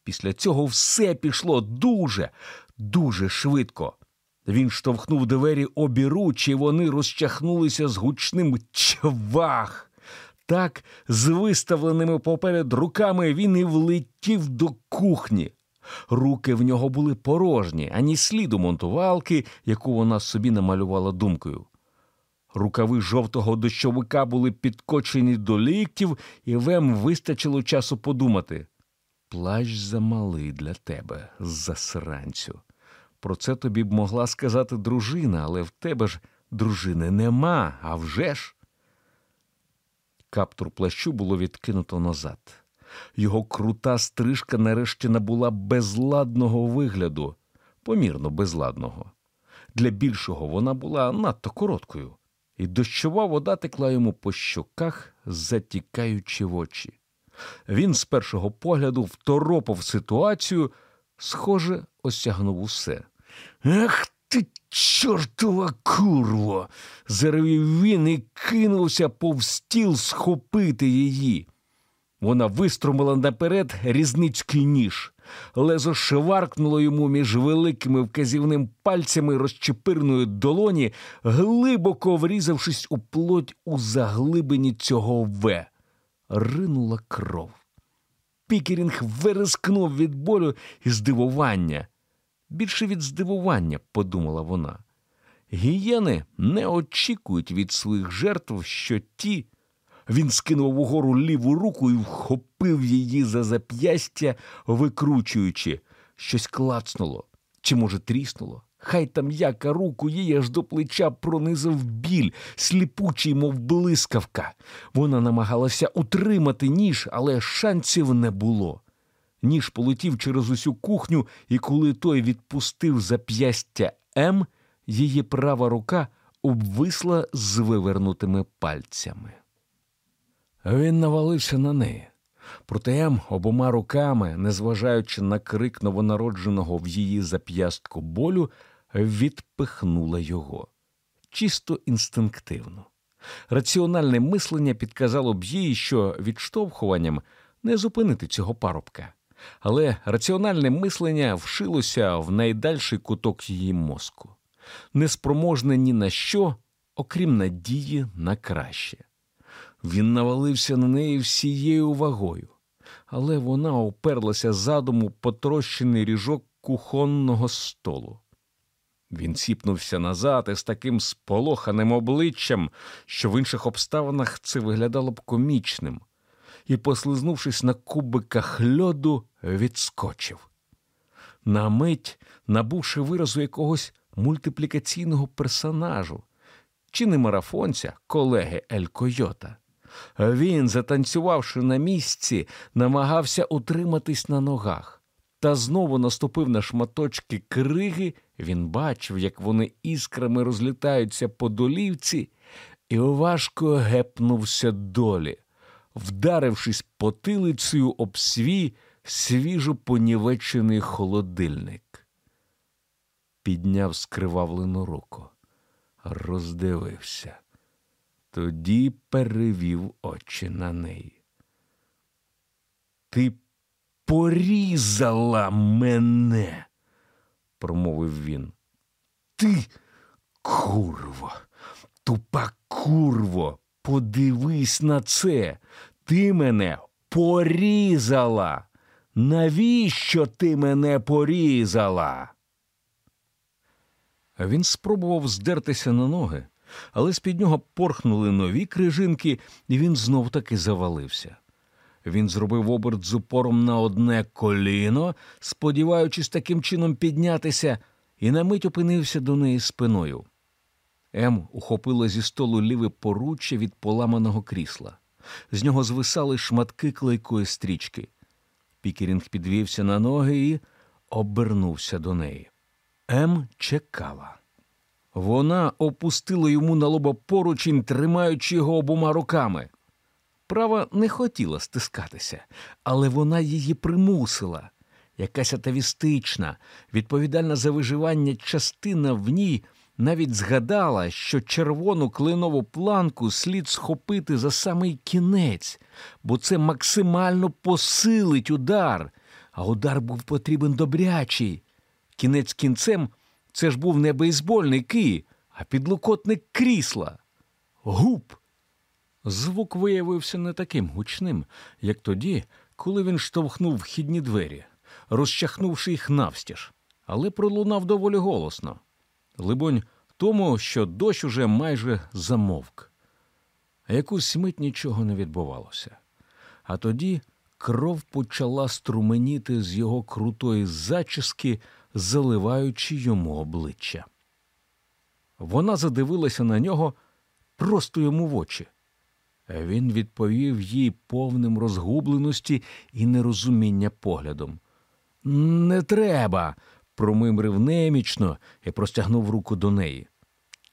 Після цього все пішло дуже, дуже швидко. Він штовхнув двері обіруч, і вони розчахнулися з гучним чвах. Так, з виставленими поперед руками він і влетів до кухні. Руки в нього були порожні, ані сліду монтувалки, яку вона собі намалювала думкою. Рукави жовтого дощовика були підкочені до ліктів, і вем вистачило часу подумати. Плащ замалий для тебе, засранцю. Про це тобі б могла сказати дружина, але в тебе ж дружини нема, а вже ж. Каптур плащу було відкинуто назад. Його крута стрижка нарешті набула безладного вигляду, помірно безладного. Для більшого вона була надто короткою, і дощова вода текла йому по щоках, затікаючи в очі. Він з першого погляду второпав ситуацію, схоже, осягнув усе. Ах ти, чортова курво! заревів він і кинувся повз стіл схопити її. Вона виструмила наперед різницький ніж. Лезо шваркнуло йому між великими вказівним пальцями розчепирної долоні, глибоко врізавшись у плоть у заглибині цього В. Ринула кров. Пікерінг верескнув від болю і здивування. Більше від здивування, подумала вона. Гієни не очікують від своїх жертв, що ті. Він скинув угору ліву руку і вхопив її за зап'ястя, викручуючи. Щось клацнуло, чи, може, тріснуло. Хай там яка руку її аж до плеча пронизав біль, сліпучий, мов блискавка. Вона намагалася утримати ніж, але шансів не було. Ніж полетів через усю кухню, і коли той відпустив зап'ястя М, її права рука обвисла з вивернутими пальцями. Він навалився на неї. Проте М обома руками, незважаючи на крик новонародженого в її зап'ястку болю, відпихнула його чисто інстинктивно. Раціональне мислення підказало б їй, що відштовхуванням не зупинити цього парубка. Але раціональне мислення вшилося в найдальший куток її мозку, неспроможне ні на що, окрім надії на краще. Він навалився на неї всією вагою, але вона оперлася задум у потрощений ріжок кухонного столу. Він ціпнувся назад із таким сполоханим обличчям, що в інших обставинах це виглядало б комічним, і, послизнувшись на кубиках льоду, відскочив. На мить, набувши виразу якогось мультиплікаційного персонажу, чи не марафонця, колеги Ель Койота. Він, затанцювавши на місці, намагався утриматись на ногах. Та знову наступив на шматочки криги, він бачив, як вони іскрами розлітаються по долівці, і важко гепнувся долі, вдарившись потилицею об свій свіжо понівечений холодильник. Підняв скривавлену руку, роздивився, тоді перевів очі на неї. Ти порізала мене, промовив він. Ти, курво, тупа курво, подивись на це. Ти мене порізала. Навіщо ти мене порізала? Він спробував здертися на ноги, але з під нього порхнули нові крижинки, і він знов таки завалився. Він зробив оберт з упором на одне коліно, сподіваючись таким чином піднятися, і на мить опинився до неї спиною. Ем ухопила зі столу ліве поруччя від поламаного крісла. З нього звисали шматки клейкої стрічки. Пікерінг підвівся на ноги і обернувся до неї. Ем чекала. Вона опустила йому на лоба поручень, тримаючи його обома руками. Права не хотіла стискатися, але вона її примусила. Якась атавістична, відповідальна за виживання частина в ній навіть згадала, що червону клинову планку слід схопити за самий кінець, бо це максимально посилить удар, а удар був потрібен добрячий. Кінець кінцем це ж був не бейсбольний кий, а підлокотник крісла. Гуп! Звук виявився не таким гучним, як тоді, коли він штовхнув вхідні двері, розчахнувши їх навстіж, але пролунав доволі голосно. Либонь, тому, що дощ уже майже замовк. А якусь мить нічого не відбувалося. А тоді кров почала струменіти з його крутої зачіски, заливаючи йому обличчя. Вона задивилася на нього просто йому в очі. Він відповів їй повним розгубленості і нерозуміння поглядом. Не треба, промимрив немічно і простягнув руку до неї.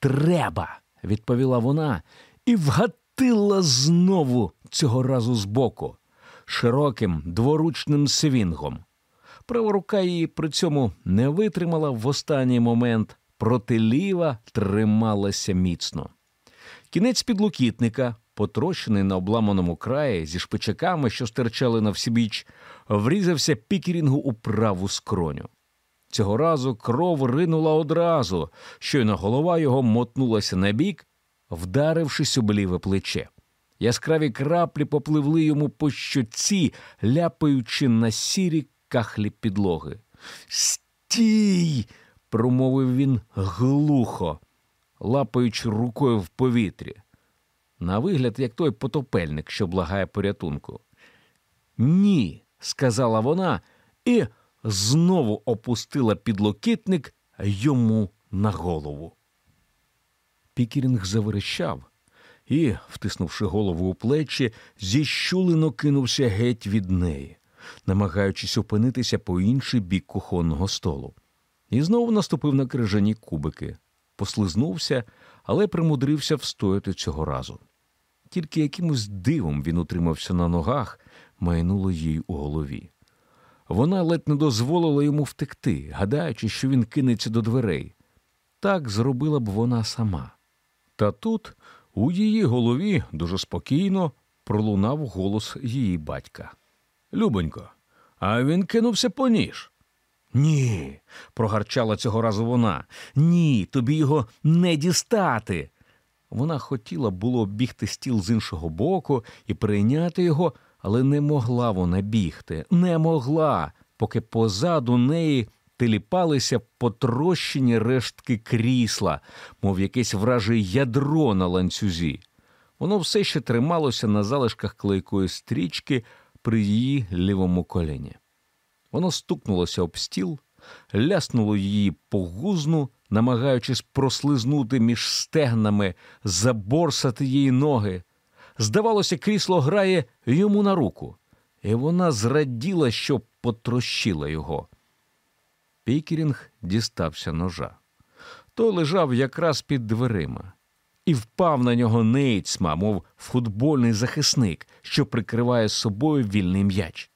Треба, відповіла вона і вгатила знову цього разу збоку, широким дворучним свінгом. Права рука її при цьому не витримала в останній момент, проте ліва трималася міцно. Кінець підлокітника, потрощений на обламаному краї зі шпичаками, що стирчали на всібіч, врізався пікерінгу у праву скроню. Цього разу кров ринула одразу, щойно голова його мотнулася на бік, вдарившись об ліве плече. Яскраві краплі попливли йому по щоці, ляпаючи на сірі кахлі підлоги. Стій! промовив він глухо, лапаючи рукою в повітрі. На вигляд, як той потопельник, що благає порятунку. Ні, сказала вона і знову опустила підлокітник йому на голову. Пікерінг заверещав і, втиснувши голову у плечі, зіщулено кинувся геть від неї, намагаючись опинитися по інший бік кухонного столу. І знову наступив на крижані кубики, послизнувся, але примудрився встояти цього разу. Тільки якимось дивом він утримався на ногах, майнуло їй у голові. Вона ледь не дозволила йому втекти, гадаючи, що він кинеться до дверей. Так зробила б вона сама. Та тут у її голові дуже спокійно пролунав голос її батька. Любонько, а він кинувся по ніж. Ні, прогарчала цього разу вона. Ні, тобі його не дістати. Вона хотіла було оббігти стіл з іншого боку і прийняти його, але не могла вона бігти, не могла, поки позаду неї теліпалися потрощені рештки крісла, мов якесь враже ядро на ланцюзі. Воно все ще трималося на залишках клейкої стрічки при її лівому коліні. Воно стукнулося об стіл, ляснуло її по гузну, намагаючись прослизнути між стегнами, заборсати її ноги. Здавалося, крісло грає йому на руку, і вона зраділа, що потрощила його. Пікерінг дістався ножа. Той лежав якраз під дверима, і впав на нього нейцьма, мов футбольний захисник, що прикриває собою вільний м'яч.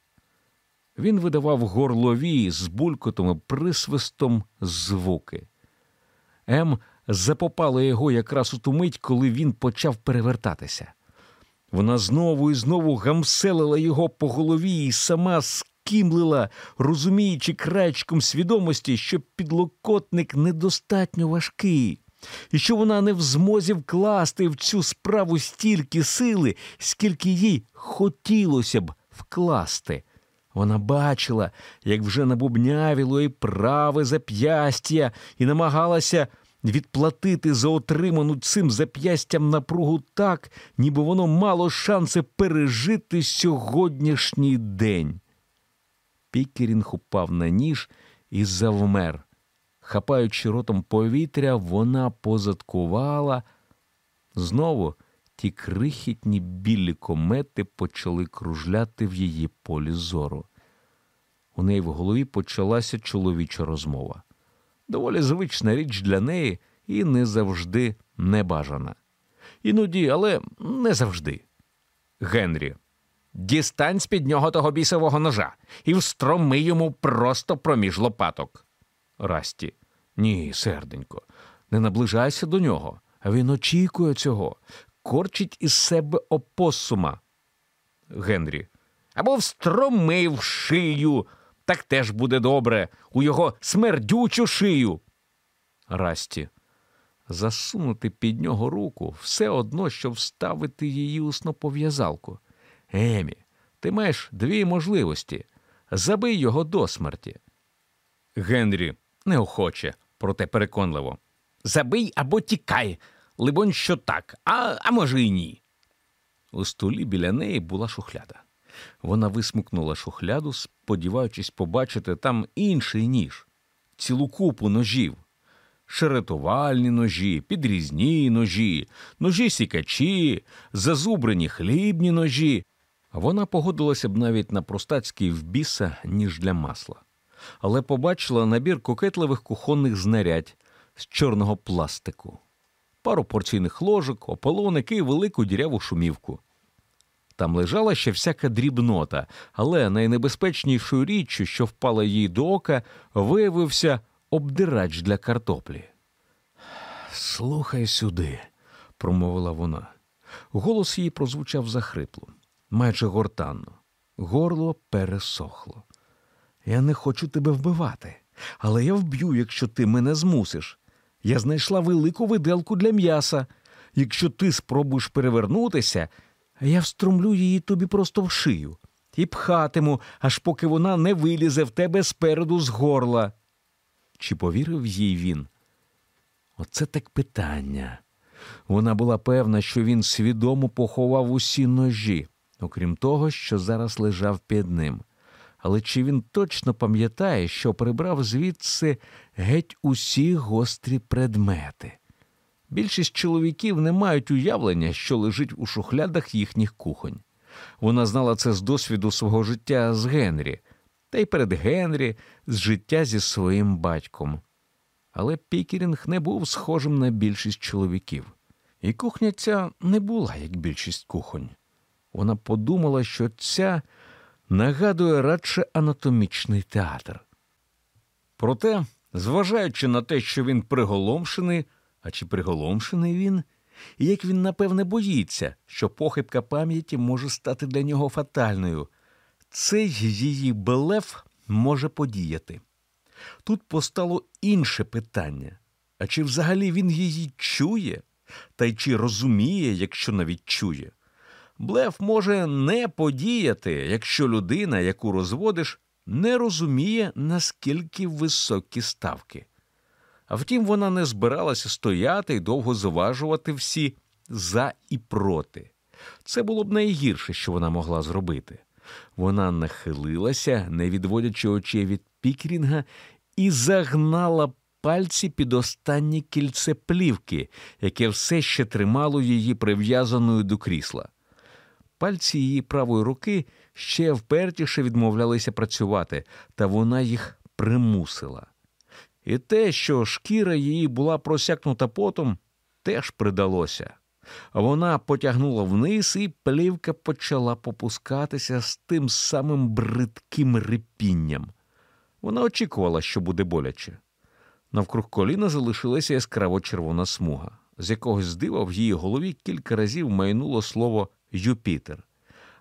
Він видавав горлові з булькотом і присвистом звуки. Ем запопала його якраз у ту мить, коли він почав перевертатися. Вона знову і знову гамселила його по голові і сама скімлила, розуміючи краєчком свідомості, що підлокотник недостатньо важкий, і що вона не в змозі вкласти в цю справу стільки сили, скільки їй хотілося б вкласти. Вона бачила, як вже набубнявіло і праве зап'ястя, і намагалася відплатити за отриману цим зап'ястям напругу так, ніби воно мало шанси пережити сьогоднішній день. Пікерінг упав на ніж і завмер. Хапаючи ротом повітря, вона позадкувала. Знову ті крихітні білі комети почали кружляти в її полі зору. У неї в голові почалася чоловіча розмова. Доволі звична річ для неї і не завжди небажана. Іноді, але не завжди. Генрі, дістань з під нього того бісового ножа і встроми йому просто проміж лопаток. Расті. Ні, серденько, не наближайся до нього. Він очікує цього корчить із себе опосума. Генрі. Або встромив шию. Так теж буде добре. У його смердючу шию. Расті. Засунути під нього руку все одно, що вставити її у снопов'язалку. Емі, ти маєш дві можливості. Забий його до смерті. Генрі неохоче, проте переконливо. Забий або тікай. Либонь, що так, а, а може, й ні. У столі біля неї була шухляда. Вона висмикнула шухляду, сподіваючись побачити там інший ніж, цілу купу ножів, шеретувальні ножі, підрізні ножі, ножі сікачі, зазубрені хлібні ножі. Вона погодилася б навіть на простацький вбіса, ніж для масла. але побачила набір кокетливих кухонних знарядь з чорного пластику, пару порційних ложок, ополоники і велику діряву шумівку. Там лежала ще всяка дрібнота, але найнебезпечнішою річчю, що впала їй до ока, виявився обдирач для картоплі. Слухай сюди, промовила вона. Голос її прозвучав захрипло, майже гортанно. Горло пересохло. Я не хочу тебе вбивати, але я вб'ю, якщо ти мене змусиш. Я знайшла велику виделку для м'яса. Якщо ти спробуєш перевернутися, я встромлю її тобі просто в шию і пхатиму, аж поки вона не вилізе в тебе спереду з горла. Чи повірив їй він? Оце так питання. Вона була певна, що він свідомо поховав усі ножі, окрім того, що зараз лежав під ним. Але чи він точно пам'ятає, що прибрав звідси геть усі гострі предмети? Більшість чоловіків не мають уявлення, що лежить у шухлядах їхніх кухонь. Вона знала це з досвіду свого життя з Генрі, та й перед Генрі з життя зі своїм батьком. Але Пікерінг не був схожим на більшість чоловіків. І кухня ця не була, як більшість кухонь. Вона подумала, що ця нагадує радше анатомічний театр. Проте, зважаючи на те, що він приголомшений, а чи приголомшений він, і як він напевне боїться, що похибка пам'яті може стати для нього фатальною, цей її белеф може подіяти. Тут постало інше питання а чи взагалі він її чує, та й чи розуміє, якщо навіть чує? Блеф може не подіяти, якщо людина, яку розводиш, не розуміє, наскільки високі ставки. А втім, вона не збиралася стояти і довго заважувати всі за і проти. Це було б найгірше, що вона могла зробити. Вона нахилилася, не відводячи очей від Пікрінга, і загнала пальці під останнє кільце плівки, яке все ще тримало її прив'язаною до крісла. Пальці її правої руки ще впертіше відмовлялися працювати, та вона їх примусила. І те, що шкіра її була просякнута потом, теж придалося. Вона потягнула вниз, і плівка почала попускатися з тим самим бридким рипінням. Вона очікувала, що буде боляче. Навкруг коліна залишилася яскраво червона смуга. З якогось дива в її голові кілька разів майнуло слово Юпітер.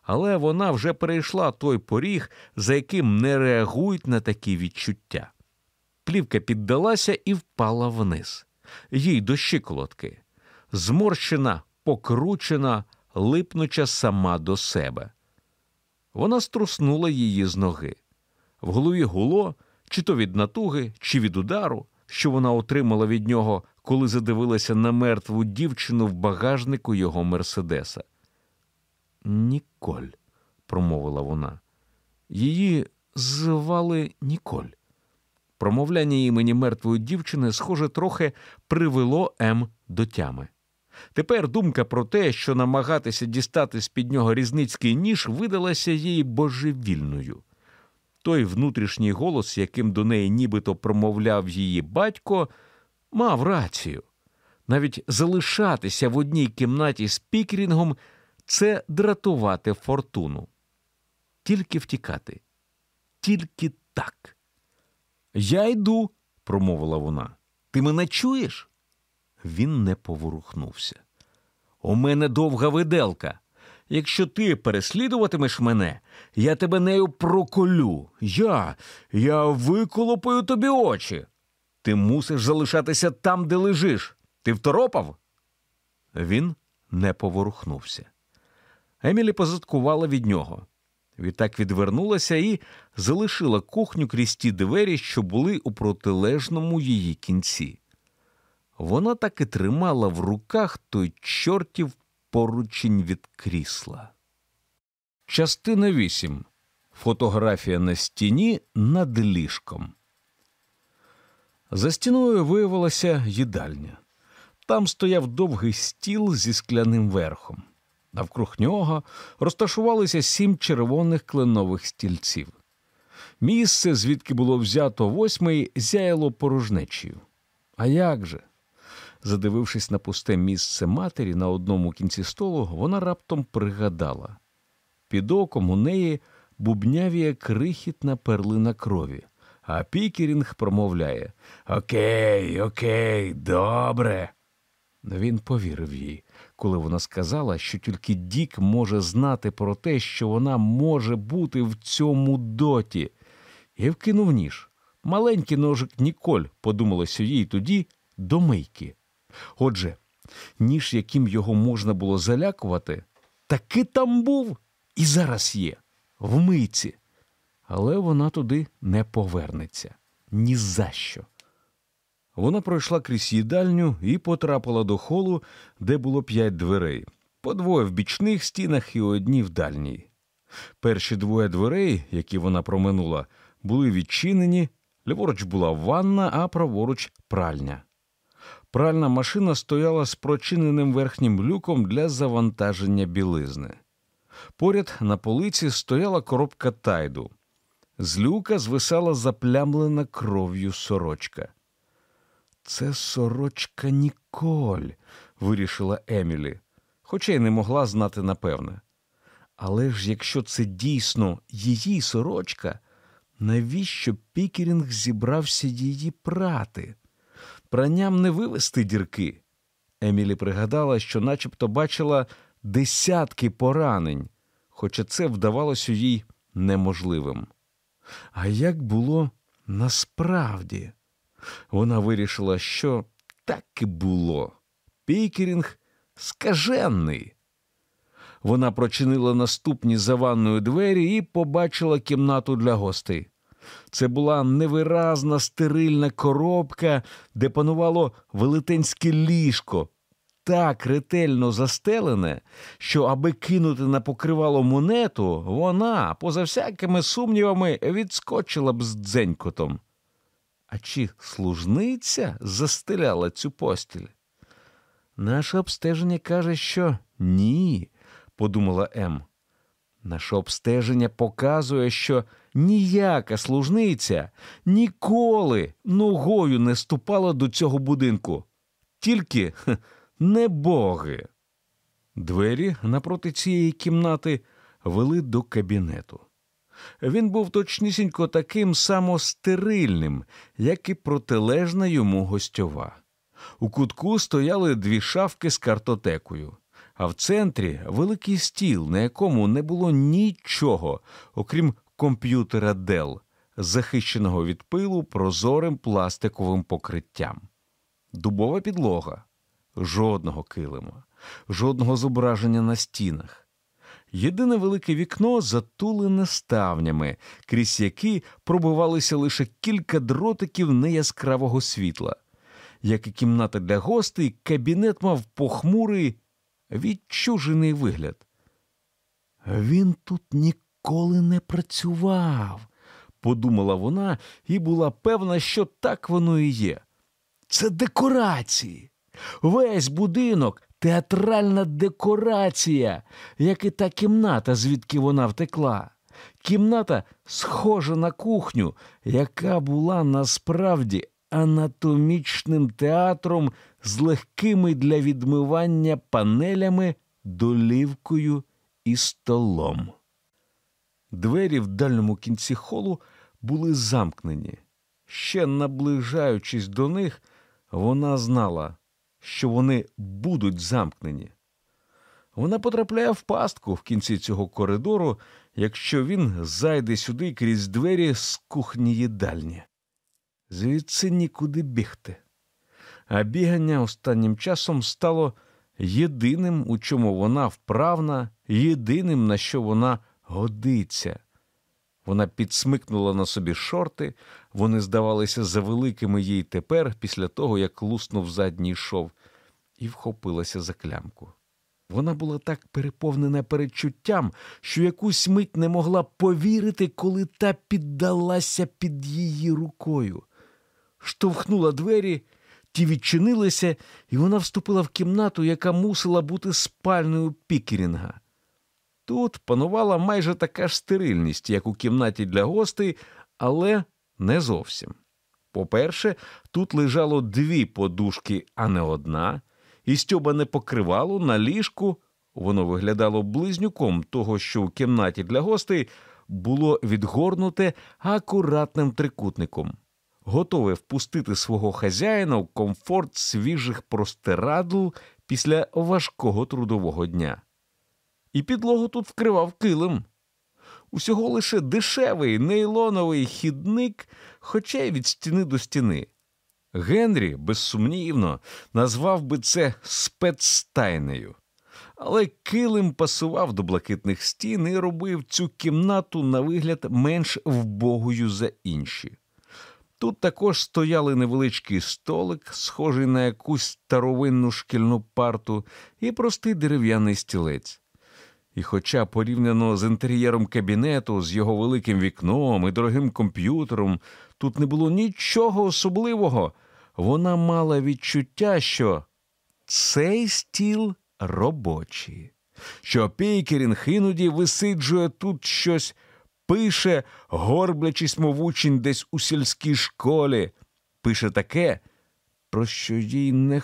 Але вона вже перейшла той поріг, за яким не реагують на такі відчуття. Плівка піддалася і впала вниз. Їй до щиколотки. Зморщена, покручена, липнуча сама до себе. Вона струснула її з ноги. В голові гуло, чи то від натуги, чи від удару, що вона отримала від нього, коли задивилася на мертву дівчину в багажнику його Мерседеса. Ніколь, промовила вона. Її звали Ніколь. Промовляння імені мертвої дівчини, схоже, трохи привело М до тями. Тепер думка про те, що намагатися дістати з під нього різницький ніж, видалася їй божевільною. Той внутрішній голос, яким до неї нібито промовляв її батько, мав рацію. Навіть залишатися в одній кімнаті з пікерінгом це дратувати фортуну. Тільки втікати, тільки так. Я йду, промовила вона. Ти мене чуєш? Він не поворухнувся. У мене довга виделка. Якщо ти переслідуватимеш мене, я тебе нею проколю. Я, я виколопаю тобі очі. Ти мусиш залишатися там, де лежиш. Ти второпав? Він не поворухнувся. Емілі позадкувала від нього. Відтак відвернулася і залишила кухню крізь ті двері, що були у протилежному її кінці. Вона так і тримала в руках той чортів поручень від крісла. Частина 8. Фотографія на стіні над ліжком. За стіною виявилася їдальня. Там стояв довгий стіл зі скляним верхом. Навкруг нього розташувалися сім червоних кленових стільців. Місце, звідки було взято восьмий, зяяло порожнечею. А як же? Задивившись на пусте місце матері на одному кінці столу, вона раптом пригадала. Під оком у неї бубнявіє крихітна перлина крові, а Пікерінг промовляє Окей, окей, добре. Він повірив їй, коли вона сказала, що тільки Дік може знати про те, що вона може бути в цьому доті, і вкинув ніж. Маленький ножик Ніколь, подумалося їй тоді, до мийки. Отже, ніж, яким його можна було залякувати, таки там був і зараз є, в мийці. Але вона туди не повернеться. Ні за що. Вона пройшла крізь їдальню і потрапила до холу, де було п'ять дверей, по двоє в бічних стінах і одні в дальній. Перші двоє дверей, які вона проминула, були відчинені, ліворуч була ванна, а праворуч пральня. Пральна машина стояла з прочиненим верхнім люком для завантаження білизни. Поряд на полиці стояла коробка тайду. З люка звисала заплямлена кров'ю сорочка. Це сорочка Ніколь, вирішила Емілі, хоча й не могла знати напевне. Але ж якщо це дійсно її сорочка, навіщо Пікерінг зібрався її прати? Пранням не вивести дірки. Емілі пригадала, що начебто бачила десятки поранень, хоча це вдавалося їй неможливим. А як було насправді? Вона вирішила, що так і було. Пікерінг скажений. Вона прочинила наступні за ванною двері і побачила кімнату для гостей. Це була невиразна стерильна коробка, де панувало велетенське ліжко, так ретельно застелене, що, аби кинути на покривало монету, вона, поза всякими сумнівами, відскочила б з дзенькотом. А чи служниця застеляла цю постіль? Наше обстеження каже, що ні, подумала Ем. Наше обстеження показує, що ніяка служниця ніколи ногою не ступала до цього будинку, тільки хе, не боги. Двері напроти цієї кімнати вели до кабінету. Він був точнісінько таким самостерильним, як і протилежна йому гостьова. У кутку стояли дві шафки з картотекою, а в центрі великий стіл, на якому не було нічого, окрім комп'ютера Dell, захищеного від пилу прозорим пластиковим покриттям. Дубова підлога, жодного килима, жодного зображення на стінах. Єдине велике вікно затулене ставнями, крізь які пробивалися лише кілька дротиків неяскравого світла. Як і кімната для гостей, кабінет мав похмурий, відчужений вигляд. Він тут ніколи не працював, подумала вона і була певна, що так воно і є. Це декорації. Весь будинок театральна декорація, як і та кімната, звідки вона втекла. Кімната схожа на кухню, яка була насправді анатомічним театром з легкими для відмивання панелями, долівкою і столом. Двері в дальньому кінці холу були замкнені. Ще наближаючись до них, вона знала, що вони будуть замкнені. Вона потрапляє в пастку в кінці цього коридору, якщо він зайде сюди крізь двері з кухні їдальні. Звідси нікуди бігти. А бігання останнім часом стало єдиним, у чому вона вправна, єдиним, на що вона годиться. Вона підсмикнула на собі шорти, вони здавалися завеликими їй тепер, після того, як луснув задній шов, і вхопилася за клямку. Вона була так переповнена передчуттям, що якусь мить не могла повірити, коли та піддалася під її рукою. Штовхнула двері, ті відчинилися, і вона вступила в кімнату, яка мусила бути спальною Пікерінга. Тут панувала майже така ж стерильність, як у кімнаті для гостей, але не зовсім. По-перше, тут лежало дві подушки, а не одна, і стьобане покривало на ліжку. Воно виглядало близнюком того, що в кімнаті для гостей було відгорнуте акуратним трикутником, готове впустити свого хазяїна в комфорт свіжих простирадл після важкого трудового дня. І підлогу тут вкривав килим. Усього лише дешевий нейлоновий хідник, хоча й від стіни до стіни. Генрі, безсумнівно, назвав би це спецстайнею. Але килим пасував до блакитних стін і робив цю кімнату на вигляд менш вбогою за інші. Тут також стояли невеличкий столик, схожий на якусь старовинну шкільну парту, і простий дерев'яний стілець. І хоча порівняно з інтер'єром кабінету, з його великим вікном і дорогим комп'ютером, тут не було нічого особливого, вона мала відчуття, що цей стіл робочий, що Пейкерінг іноді висиджує тут щось, пише, горблячись, мов учень десь у сільській школі, пише таке, про що їй не